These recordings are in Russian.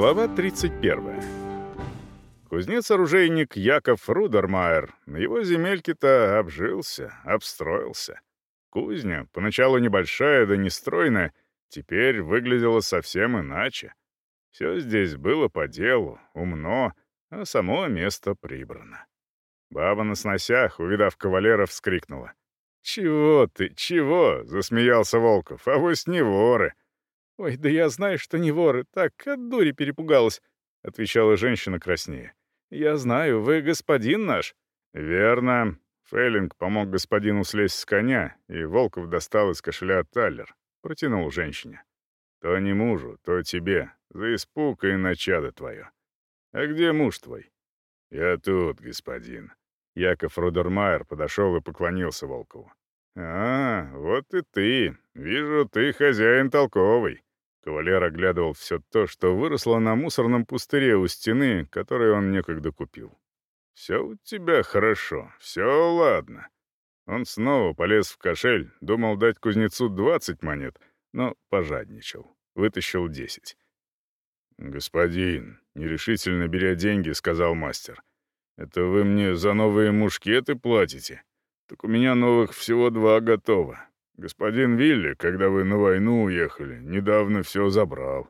Глава 31. Кузнец-оружейник Яков Рудермайер на его земельке-то обжился, обстроился. Кузня, поначалу небольшая да нестройная, теперь выглядела совсем иначе. Все здесь было по делу, умно, а само место прибрано. Баба на сносях, увидав кавалера, вскрикнула. «Чего ты, чего?» — засмеялся Волков. «Авось не воры!» «Ой, да я знаю, что не воры, так от дури перепугалась», — отвечала женщина краснее. «Я знаю, вы господин наш». «Верно». Фейлинг помог господину слезть с коня, и Волков достал из кошеля таллер. Протянул женщине. «То не мужу, то тебе. За испуг и начадо твое. А где муж твой?» «Я тут, господин». Яков Рудермайер подошел и поклонился Волкову. «А, вот и ты. Вижу, ты хозяин толковый». Кавалер оглядывал все то, что выросло на мусорном пустыре у стены, которую он некогда купил. «Все у тебя хорошо, все ладно». Он снова полез в кошель, думал дать кузнецу 20 монет, но пожадничал, вытащил 10. «Господин», — нерешительно беря деньги, сказал мастер, «это вы мне за новые мушкеты платите? Так у меня новых всего два готово. Господин Вилли, когда вы на войну уехали, недавно все забрал.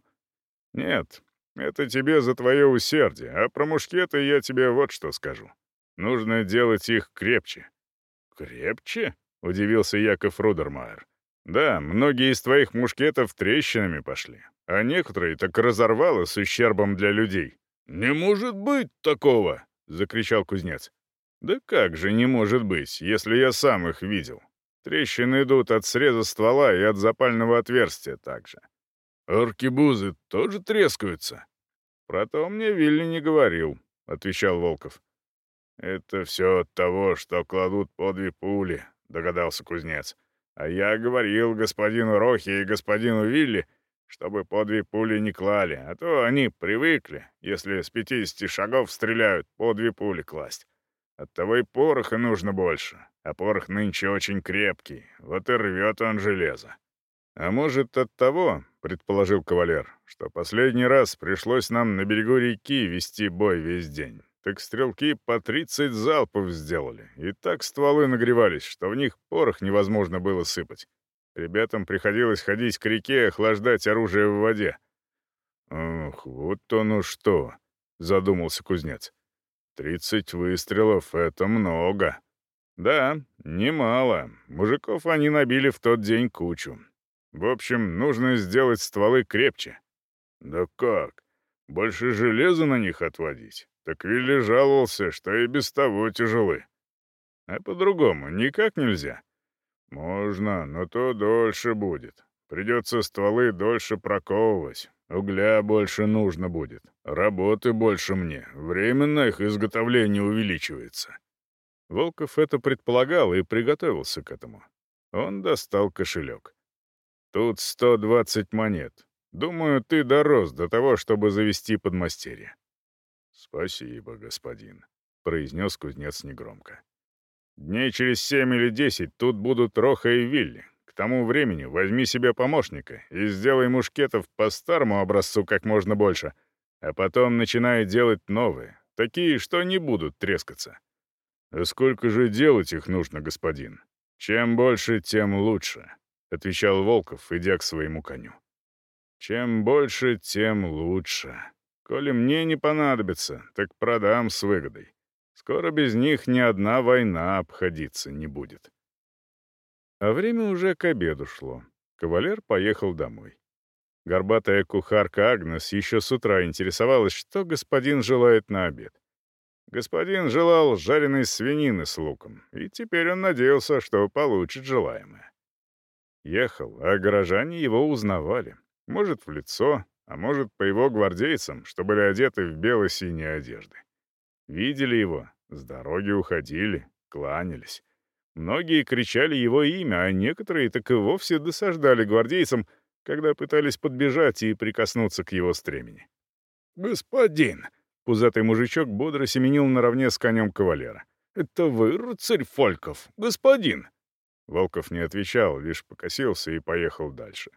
Нет, это тебе за твое усердие, а про мушкеты я тебе вот что скажу. Нужно делать их крепче». «Крепче?» — удивился Яков Рудермайер. «Да, многие из твоих мушкетов трещинами пошли, а некоторые так разорвало с ущербом для людей». «Не может быть такого!» — закричал кузнец. «Да как же не может быть, если я сам их видел? Трещины идут от среза ствола и от запального отверстия также. «Аркебузы тоже трескаются?» «Про то мне Вилли не говорил», — отвечал Волков. «Это все от того, что кладут по две пули», — догадался кузнец. «А я говорил господину Рохе и господину Вилли, чтобы по две пули не клали, а то они привыкли, если с 50 шагов стреляют, по две пули класть. Оттого и пороха нужно больше, а порох нынче очень крепкий, вот и рвет он железо. А может, от того, — предположил кавалер, — что последний раз пришлось нам на берегу реки вести бой весь день. Так стрелки по 30 залпов сделали, и так стволы нагревались, что в них порох невозможно было сыпать. Ребятам приходилось ходить к реке, охлаждать оружие в воде. «Ух, вот оно что!» — задумался кузнец. «Тридцать выстрелов — это много!» Да, немало. Мужиков они набили в тот день кучу. В общем, нужно сделать стволы крепче. Да как? Больше железа на них отводить? Так Вилли жаловался, что и без того тяжелы. А по-другому никак нельзя. Можно, но то дольше будет. Придется стволы дольше проковывать. Угля больше нужно будет. Работы больше мне. Время их изготовление увеличивается. Волков это предполагал и приготовился к этому. Он достал кошелек. «Тут 120 монет. Думаю, ты дорос до того, чтобы завести подмастерье». «Спасибо, господин», — произнес кузнец негромко. «Дней через семь или десять тут будут Роха и Вилли. К тому времени возьми себе помощника и сделай мушкетов по старому образцу как можно больше, а потом начинай делать новые, такие, что не будут трескаться». А «Сколько же делать их нужно, господин? Чем больше, тем лучше», — отвечал Волков, идя к своему коню. «Чем больше, тем лучше. Коли мне не понадобится, так продам с выгодой. Скоро без них ни одна война обходиться не будет». А время уже к обеду шло. Кавалер поехал домой. Горбатая кухарка Агнес еще с утра интересовалась, что господин желает на обед. Господин желал жареной свинины с луком, и теперь он надеялся, что получит желаемое. Ехал, а горожане его узнавали. Может, в лицо, а может, по его гвардейцам, что были одеты в бело-синие одежды. Видели его, с дороги уходили, кланялись. Многие кричали его имя, а некоторые так и вовсе досаждали гвардейцам, когда пытались подбежать и прикоснуться к его стремени. «Господин!» Пузатый мужичок бодро семенил наравне с конем кавалера. «Это вы, рыцарь Фольков, господин!» Волков не отвечал, лишь покосился и поехал дальше.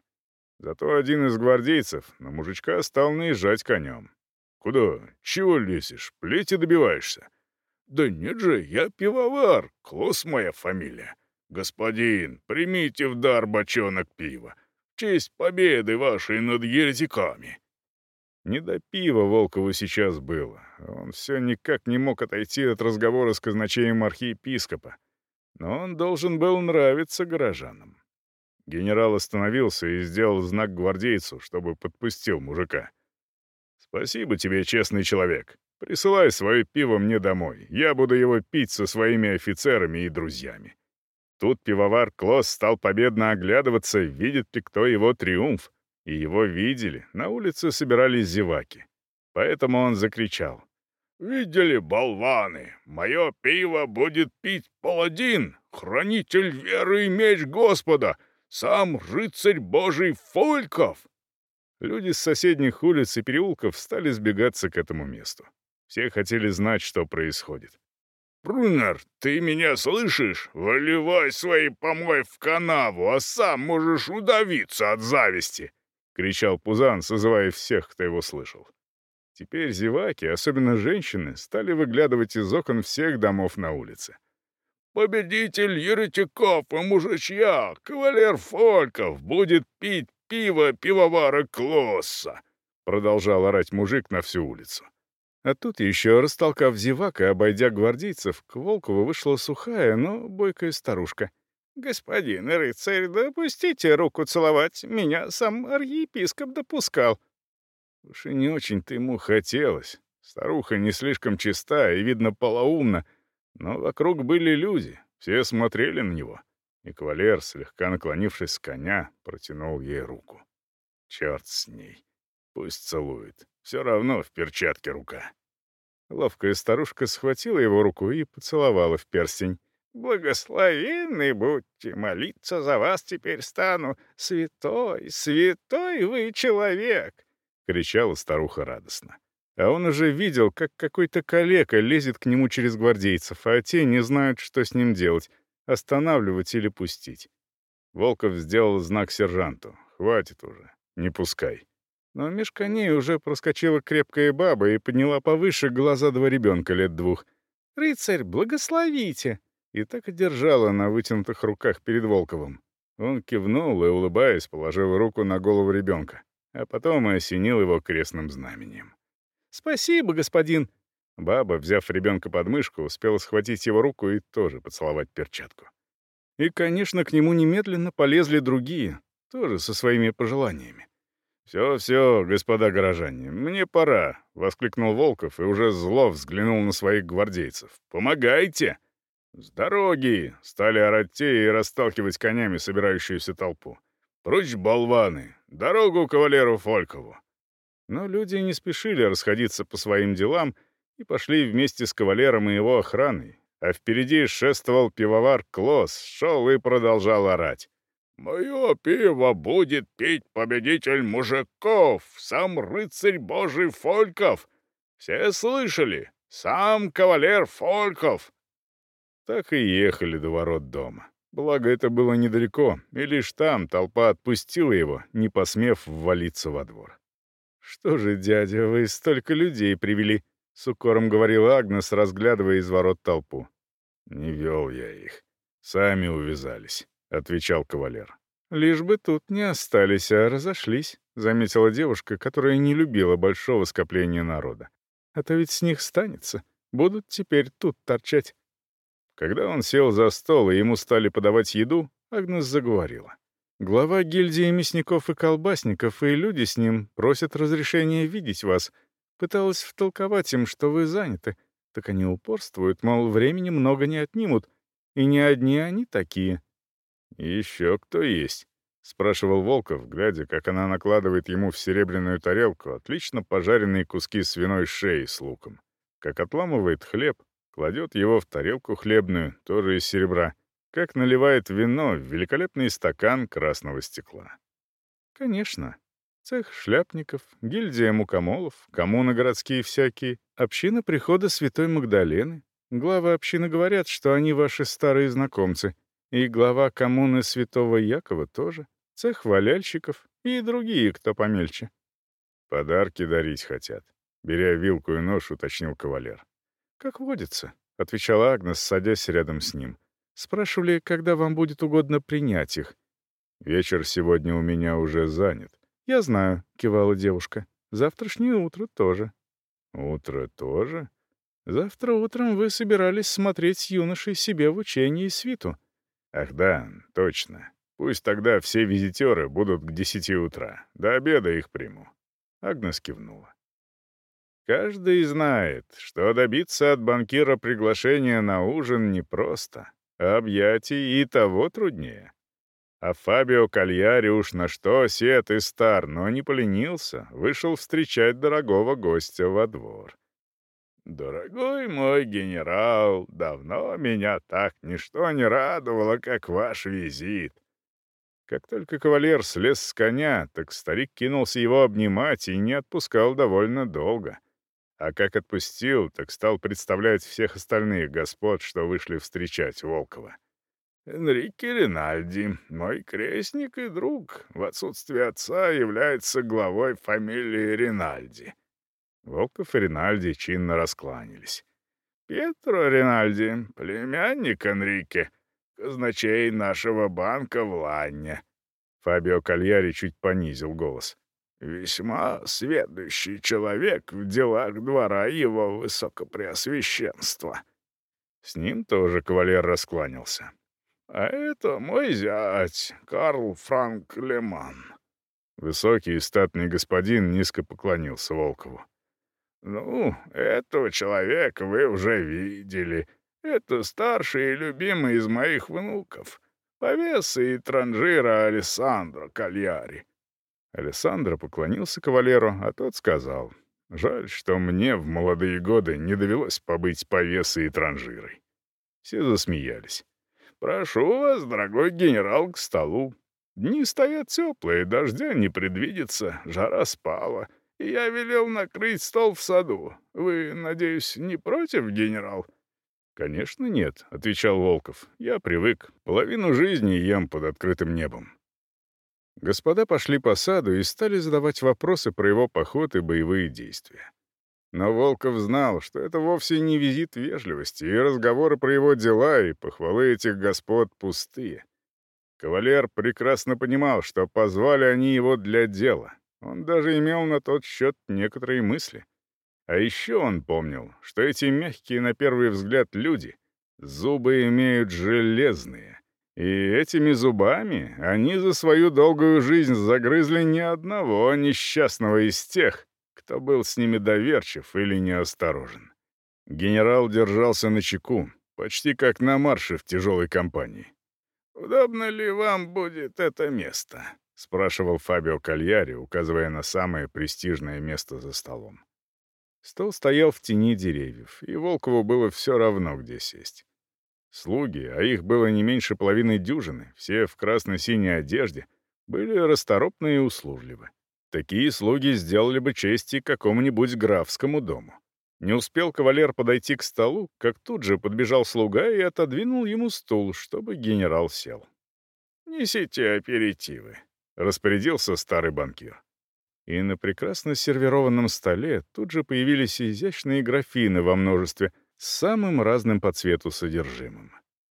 Зато один из гвардейцев на мужичка стал наезжать конем. «Куда? Чего лезешь? Плети добиваешься?» «Да нет же, я пивовар, Клос моя фамилия. Господин, примите в дар бочонок пива. В честь победы вашей над еретиками!» Не до пива Волкову сейчас было. Он все никак не мог отойти от разговора с казначеем архиепископа. Но он должен был нравиться горожанам. Генерал остановился и сделал знак гвардейцу, чтобы подпустил мужика. «Спасибо тебе, честный человек. Присылай свое пиво мне домой. Я буду его пить со своими офицерами и друзьями». Тут пивовар Клосс стал победно оглядываться, видит ли кто его триумф и его видели, на улице собирались зеваки. Поэтому он закричал. «Видели, болваны? Мое пиво будет пить паладин, хранитель веры и меч Господа, сам рыцарь Божий Фольков!» Люди с соседних улиц и переулков стали сбегаться к этому месту. Все хотели знать, что происходит. «Брунер, ты меня слышишь? Выливай свои помой в канаву, а сам можешь удавиться от зависти!» кричал Пузан, созывая всех, кто его слышал. Теперь зеваки, особенно женщины, стали выглядывать из окон всех домов на улице. «Победитель Еретиков и мужичья, кавалер Фольков, будет пить пиво пивовара Клосса!» Продолжал орать мужик на всю улицу. А тут еще, растолкав зевак и обойдя гвардейцев, к Волкову вышла сухая, но бойкая старушка — «Господин рыцарь, допустите руку целовать. Меня сам архиепископ допускал». Уж и не очень-то ему хотелось. Старуха не слишком чиста и, видно, полоумна. Но вокруг были люди, все смотрели на него. И кавалер, слегка наклонившись с коня, протянул ей руку. Черт с ней. Пусть целует. Все равно в перчатке рука. Ловкая старушка схватила его руку и поцеловала в перстень. Благословенны будьте, молиться за вас теперь стану. Святой, святой вы человек!» — кричала старуха радостно. А он уже видел, как какой-то калека лезет к нему через гвардейцев, а те не знают, что с ним делать — останавливать или пустить. Волков сделал знак сержанту. «Хватит уже, не пускай». Но меж коней уже проскочила крепкая баба и подняла повыше глаза два ребенка лет двух. «Рыцарь, благословите!» и так и держала на вытянутых руках перед Волковым. Он кивнул и, улыбаясь, положил руку на голову ребенка, а потом осенил его крестным знаменем. «Спасибо, господин!» Баба, взяв ребенка под мышку, успела схватить его руку и тоже поцеловать перчатку. И, конечно, к нему немедленно полезли другие, тоже со своими пожеланиями. «Все-все, господа горожане, мне пора!» — воскликнул Волков и уже зло взглянул на своих гвардейцев. «Помогайте!» С «Дороги!» — стали орать те и расталкивать конями собирающуюся толпу. «Прочь, болваны! Дорогу кавалеру Фолькову!» Но люди не спешили расходиться по своим делам и пошли вместе с кавалером и его охраной, а впереди шествовал пивовар Клосс, шел и продолжал орать. «Мое пиво будет пить победитель мужиков, сам рыцарь божий Фольков! Все слышали? Сам кавалер Фольков!» Так и ехали до ворот дома. Благо, это было недалеко, и лишь там толпа отпустила его, не посмев ввалиться во двор. «Что же, дядя, вы столько людей привели?» — с укором говорила Агнес, разглядывая из ворот толпу. «Не вел я их. Сами увязались», — отвечал кавалер. «Лишь бы тут не остались, а разошлись», — заметила девушка, которая не любила большого скопления народа. «А то ведь с них станется. Будут теперь тут торчать. Когда он сел за стол, и ему стали подавать еду, Агнес заговорила. «Глава гильдии мясников и колбасников, и люди с ним просят разрешения видеть вас. Пыталась втолковать им, что вы заняты. Так они упорствуют, мол, времени много не отнимут. И не одни они такие». «Еще кто есть?» — спрашивал Волков, глядя, как она накладывает ему в серебряную тарелку отлично пожаренные куски свиной шеи с луком, как отламывает хлеб, кладет его в тарелку хлебную, тоже из серебра, как наливает вино в великолепный стакан красного стекла. Конечно, цех шляпников, гильдия мукомолов, коммуны городские всякие, община прихода Святой Магдалены. Главы общины говорят, что они ваши старые знакомцы, и глава коммуны Святого Якова тоже, цех валяльщиков и другие, кто помельче. Подарки дарить хотят, беря вилку и нож, уточнил кавалер. «Как водится», — отвечала Агнес, садясь рядом с ним. «Спрашивали, когда вам будет угодно принять их?» «Вечер сегодня у меня уже занят». «Я знаю», — кивала девушка. «Завтрашнее утро тоже». «Утро тоже?» «Завтра утром вы собирались смотреть юношей себе в учении свиту». «Ах да, точно. Пусть тогда все визитеры будут к десяти утра. До обеда их приму». Агнес кивнула. Каждый знает, что добиться от банкира приглашения на ужин непросто, а объятий и того труднее. А Фабио Кальяри уж на что сед и стар, но не поленился, вышел встречать дорогого гостя во двор. «Дорогой мой генерал, давно меня так ничто не радовало, как ваш визит. Как только кавалер слез с коня, так старик кинулся его обнимать и не отпускал довольно долго. А как отпустил, так стал представлять всех остальных господ, что вышли встречать Волкова. Энрике Ринальди, мой крестник и друг, в отсутствие отца является главой фамилии Ринальди. Волков и Ринальди чинно раскланялись. Петро Ринальди, племянник Энрике, казначей нашего банка в Ланне. Фабио Кальяри чуть понизил голос. «Весьма сведущий человек в делах двора его высокопреосвященства». С ним тоже кавалер раскланялся. «А это мой зять, Карл Франк Леман». Высокий и статный господин низко поклонился Волкову. «Ну, этого человека вы уже видели. Это старший и любимый из моих внуков, повеса и транжира Алессандро Кальяри». Александра поклонился кавалеру, а тот сказал, «Жаль, что мне в молодые годы не довелось побыть повесой и транжирой». Все засмеялись. «Прошу вас, дорогой генерал, к столу. Дни стоят теплые, дождя не предвидится, жара спала. И я велел накрыть стол в саду. Вы, надеюсь, не против, генерал?» «Конечно нет», — отвечал Волков. «Я привык. Половину жизни ем под открытым небом». Господа пошли по саду и стали задавать вопросы про его поход и боевые действия. Но Волков знал, что это вовсе не визит вежливости, и разговоры про его дела и похвалы этих господ пустые. Кавалер прекрасно понимал, что позвали они его для дела. Он даже имел на тот счет некоторые мысли. А еще он помнил, что эти мягкие на первый взгляд люди зубы имеют железные, И этими зубами они за свою долгую жизнь загрызли ни одного несчастного Слуги, а их было не меньше половины дюжины, все в красно-синей одежде, были расторопны и услужливы. Такие слуги сделали бы честь и какому-нибудь графскому дому. Не успел кавалер подойти к столу, как тут же подбежал слуга и отодвинул ему стул, чтобы генерал сел. «Несите аперитивы», — распорядился старый банкир. И на прекрасно сервированном столе тут же появились изящные графины во множестве — с самым разным по цвету содержимым.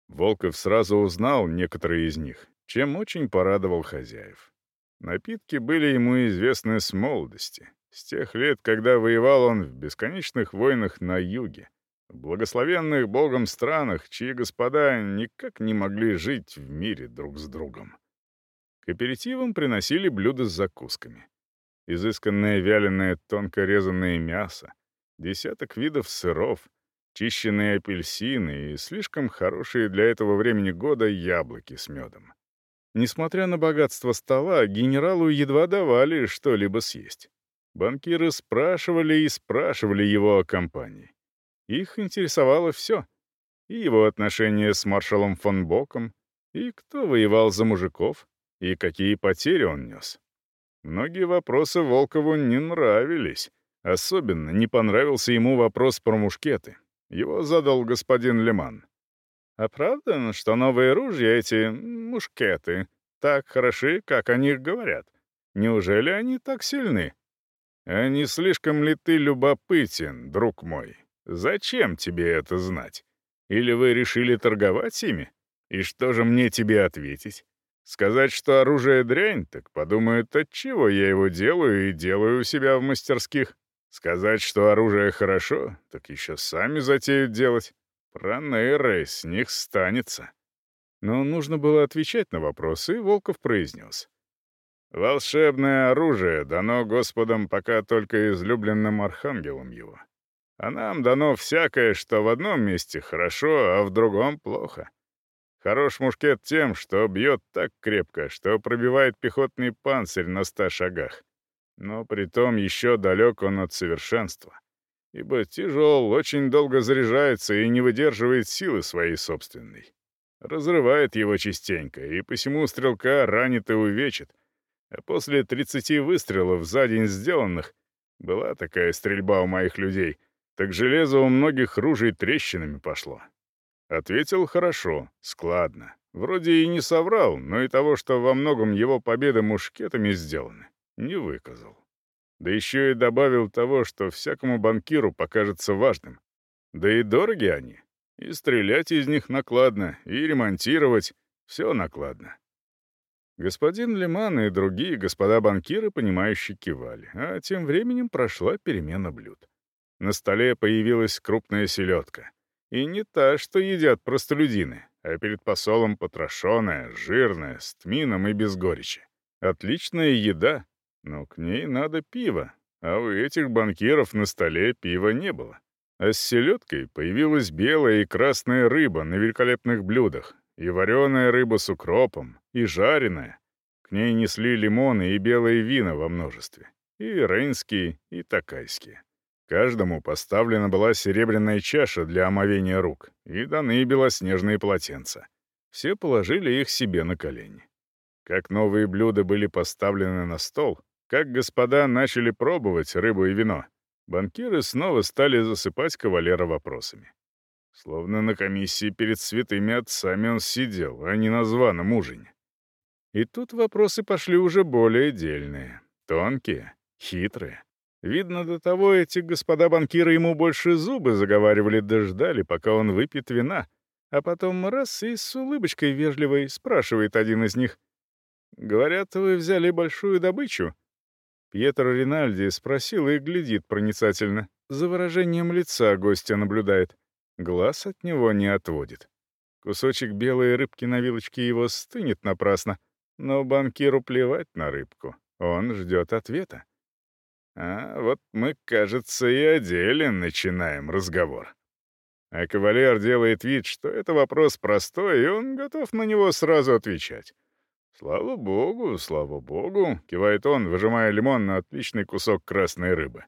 Волков сразу узнал некоторые из них, чем очень порадовал хозяев. Напитки были ему известны с молодости, с тех лет, когда воевал он в бесконечных войнах на юге, в благословенных богом странах, чьи господа никак не могли жить в мире друг с другом. К аперитивам приносили блюда с закусками. Изысканное вяленое тонко резанное мясо, десяток видов сыров — чищенные апельсины и слишком хорошие для этого времени года яблоки с медом. Несмотря на богатство стола, генералу едва давали что-либо съесть. Банкиры спрашивали и спрашивали его о компании. Их интересовало все. И его отношения с маршалом фон Боком, и кто воевал за мужиков, и какие потери он нес. Многие вопросы Волкову не нравились. Особенно не понравился ему вопрос про мушкеты. Его задал господин Лиман. «Оправдан, что новые ружья эти, мушкеты, так хороши, как о них говорят. Неужели они так сильны?» «А не слишком ли ты любопытен, друг мой? Зачем тебе это знать? Или вы решили торговать ими? И что же мне тебе ответить? Сказать, что оружие дрянь, так подумают, отчего я его делаю и делаю у себя в мастерских. Сказать, что оружие хорошо, так еще сами затеют делать. Проныры, с них станется. Но нужно было отвечать на вопросы, и Волков произнес. «Волшебное оружие дано Господом пока только излюбленным архангелом его. А нам дано всякое, что в одном месте хорошо, а в другом плохо. Хорош мушкет тем, что бьет так крепко, что пробивает пехотный панцирь на ста шагах но при том еще далек он от совершенства, ибо тяжел, очень долго заряжается и не выдерживает силы своей собственной. Разрывает его частенько, и посему стрелка ранит и увечит. А после 30 выстрелов за день сделанных, была такая стрельба у моих людей, так железо у многих ружей трещинами пошло. Ответил хорошо, складно. Вроде и не соврал, но и того, что во многом его победы мушкетами сделаны не выказал. Да еще и добавил того, что всякому банкиру покажется важным. Да и дороги они. И стрелять из них накладно, и ремонтировать — все накладно. Господин Лиман и другие господа банкиры, понимающие кивали, а тем временем прошла перемена блюд. На столе появилась крупная селедка. И не та, что едят простолюдины, а перед посолом потрошенная, жирная, с тмином и без горечи. Отличная еда, но к ней надо пиво, а у этих банкиров на столе пива не было. А с селедкой появилась белая и красная рыба на великолепных блюдах, и вареная рыба с укропом, и жареная. К ней несли лимоны и белые вина во множестве, и рейнские, и такайские. Каждому поставлена была серебряная чаша для омовения рук и даны белоснежные полотенца. Все положили их себе на колени. Как новые блюда были поставлены на стол, как господа начали пробовать рыбу и вино, банкиры снова стали засыпать кавалера вопросами. Словно на комиссии перед святыми отцами он сидел, а не на званом ужине. И тут вопросы пошли уже более дельные, тонкие, хитрые. Видно, до того эти господа банкиры ему больше зубы заговаривали да пока он выпьет вина. А потом раз и с улыбочкой вежливой спрашивает один из них. «Говорят, вы взяли большую добычу?» Пьетро Ринальди спросил и глядит проницательно, за выражением лица гостя наблюдает. Глаз от него не отводит. Кусочек белой рыбки на вилочке его стынет напрасно, но банкиру плевать на рыбку. Он ждет ответа. А вот мы, кажется, и о деле начинаем разговор. А кавалер делает вид, что это вопрос простой, и он готов на него сразу отвечать. «Слава богу, слава богу!» — кивает он, выжимая лимон на отличный кусок красной рыбы.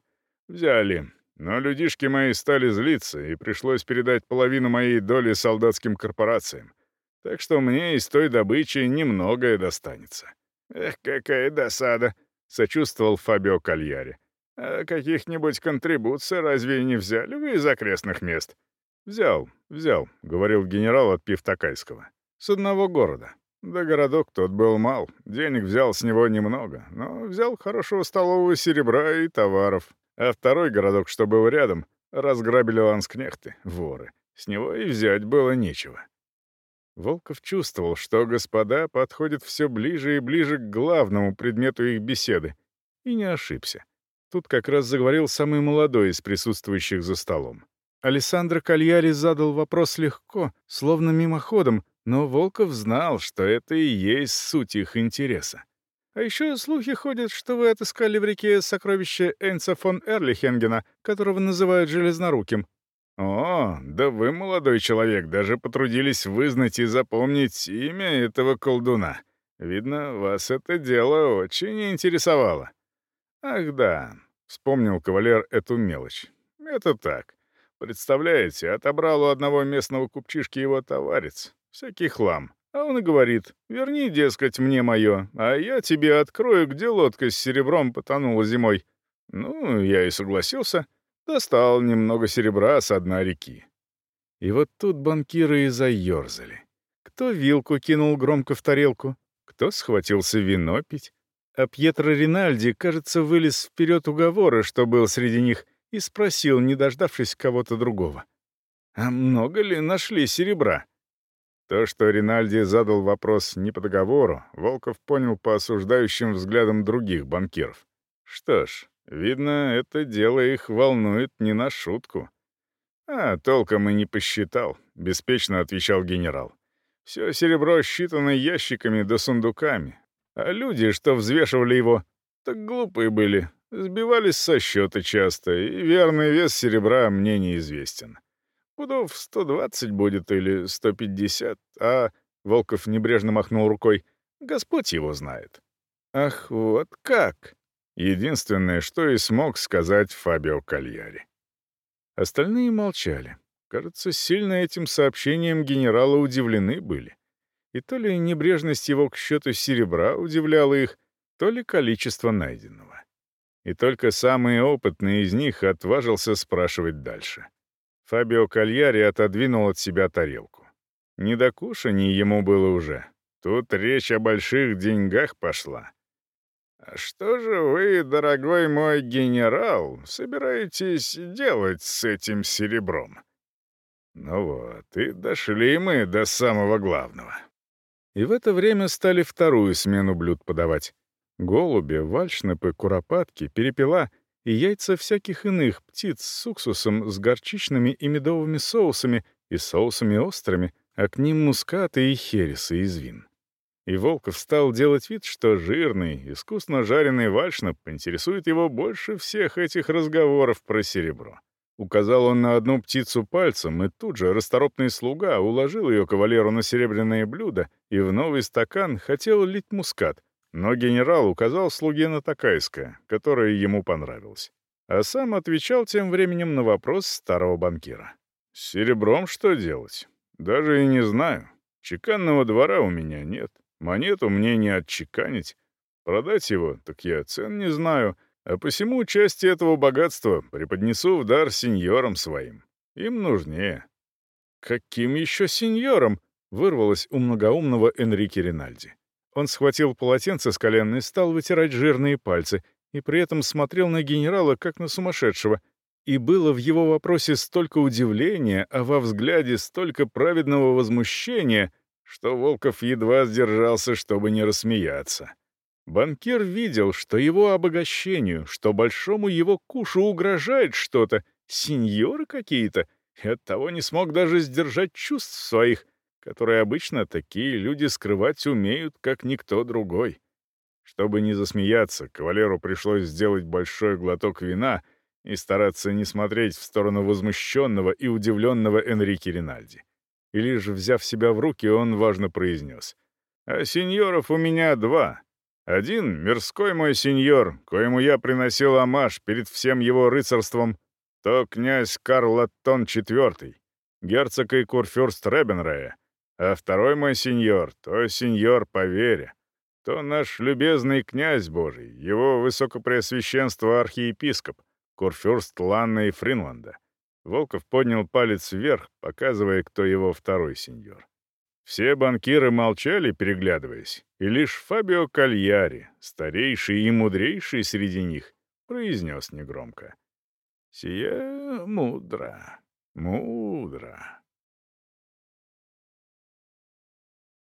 «Взяли. Но людишки мои стали злиться, и пришлось передать половину моей доли солдатским корпорациям. Так что мне из той добычи немногое достанется». «Эх, какая досада!» — сочувствовал Фабио Кальяри. «А каких-нибудь контрибуций разве не взяли вы из окрестных мест?» «Взял, взял», — говорил генерал, отпив Такайского. «С одного города». Да городок тот был мал, денег взял с него немного, но взял хорошего столового серебра и товаров. А второй городок, что был рядом, разграбили ланскнехты, воры. С него и взять было нечего. Волков чувствовал, что господа подходят все ближе и ближе к главному предмету их беседы, и не ошибся. Тут как раз заговорил самый молодой из присутствующих за столом. Александр Кальяри задал вопрос легко, словно мимоходом, но Волков знал, что это и есть суть их интереса. А еще слухи ходят, что вы отыскали в реке сокровище Энца фон Эрлихенгена, которого называют Железноруким. О, да вы, молодой человек, даже потрудились вызнать и запомнить имя этого колдуна. Видно, вас это дело очень интересовало. Ах да, вспомнил кавалер эту мелочь. Это так. Представляете, отобрал у одного местного купчишки его товарец. Всякий хлам. А он и говорит, верни, дескать, мне мое, а я тебе открою, где лодка с серебром потонула зимой. Ну, я и согласился. Достал немного серебра с дна реки. И вот тут банкиры и заерзали. Кто вилку кинул громко в тарелку, кто схватился вино пить. А Пьетро Ринальди, кажется, вылез вперед уговора, что был среди них, и спросил, не дождавшись кого-то другого. «А много ли нашли серебра?» То, что Ринальди задал вопрос не по договору, Волков понял по осуждающим взглядам других банкиров. Что ж, видно, это дело их волнует не на шутку. «А, толком и не посчитал», — беспечно отвечал генерал. «Все серебро считано ящиками да сундуками. А люди, что взвешивали его, так глупые были, сбивались со счета часто, и верный вес серебра мне неизвестен. Пудов 120 будет или 150, а...» Волков небрежно махнул рукой. «Господь его знает». «Ах, вот как!» Единственное, что и смог сказать Фабио Кальяри. Остальные молчали. Кажется, сильно этим сообщением генерала удивлены были. И то ли небрежность его к счету серебра удивляла их, то ли количество найденного. И только самый опытный из них отважился спрашивать дальше. Фабио Кальяри отодвинул от себя тарелку. до Недокушание ему было уже. Тут речь о больших деньгах пошла. А «Что же вы, дорогой мой генерал, собираетесь делать с этим серебром?» Ну вот, и дошли мы до самого главного. И в это время стали вторую смену блюд подавать. Голуби, вальшнепы, куропатки, перепела — и яйца всяких иных птиц с уксусом, с горчичными и медовыми соусами и соусами острыми, а к ним мускаты и хересы из вин. И Волков стал делать вид, что жирный, искусно жареный вальшнап интересует его больше всех этих разговоров про серебро. Указал он на одну птицу пальцем, и тут же расторопный слуга уложил ее кавалеру на серебряное блюдо и в новый стакан хотел лить мускат, но генерал указал слуге на Такайска, которая ему понравилась. А сам отвечал тем временем на вопрос старого банкира. «С серебром что делать? Даже и не знаю. Чеканного двора у меня нет. Монету мне не отчеканить. Продать его, так я цен не знаю. А посему части этого богатства преподнесу в дар сеньорам своим. Им нужнее». «Каким еще сеньорам?» — вырвалось у многоумного Энрике Ринальди. Он схватил полотенце с колен и стал вытирать жирные пальцы, и при этом смотрел на генерала, как на сумасшедшего. И было в его вопросе столько удивления, а во взгляде столько праведного возмущения, что Волков едва сдержался, чтобы не рассмеяться. Банкир видел, что его обогащению, что большому его кушу угрожает что-то, сеньоры какие-то, и оттого не смог даже сдержать чувств своих — которые обычно такие люди скрывать умеют, как никто другой. Чтобы не засмеяться, кавалеру пришлось сделать большой глоток вина и стараться не смотреть в сторону возмущенного и удивленного Энрике Ринальди. И лишь взяв себя в руки, он важно произнес. «А сеньоров у меня два. Один — мирской мой сеньор, коему я приносил амаш перед всем его рыцарством, то князь Карл Аттон IV, герцог и курфюрст Ребенрея, а второй мой сеньор, то сеньор по вере, то наш любезный князь Божий, его высокопреосвященство архиепископ, курфюрст Ланна и Фринланда. Волков поднял палец вверх, показывая, кто его второй сеньор. Все банкиры молчали, переглядываясь, и лишь Фабио Кальяри, старейший и мудрейший среди них, произнес негромко. «Сие мудро, мудро».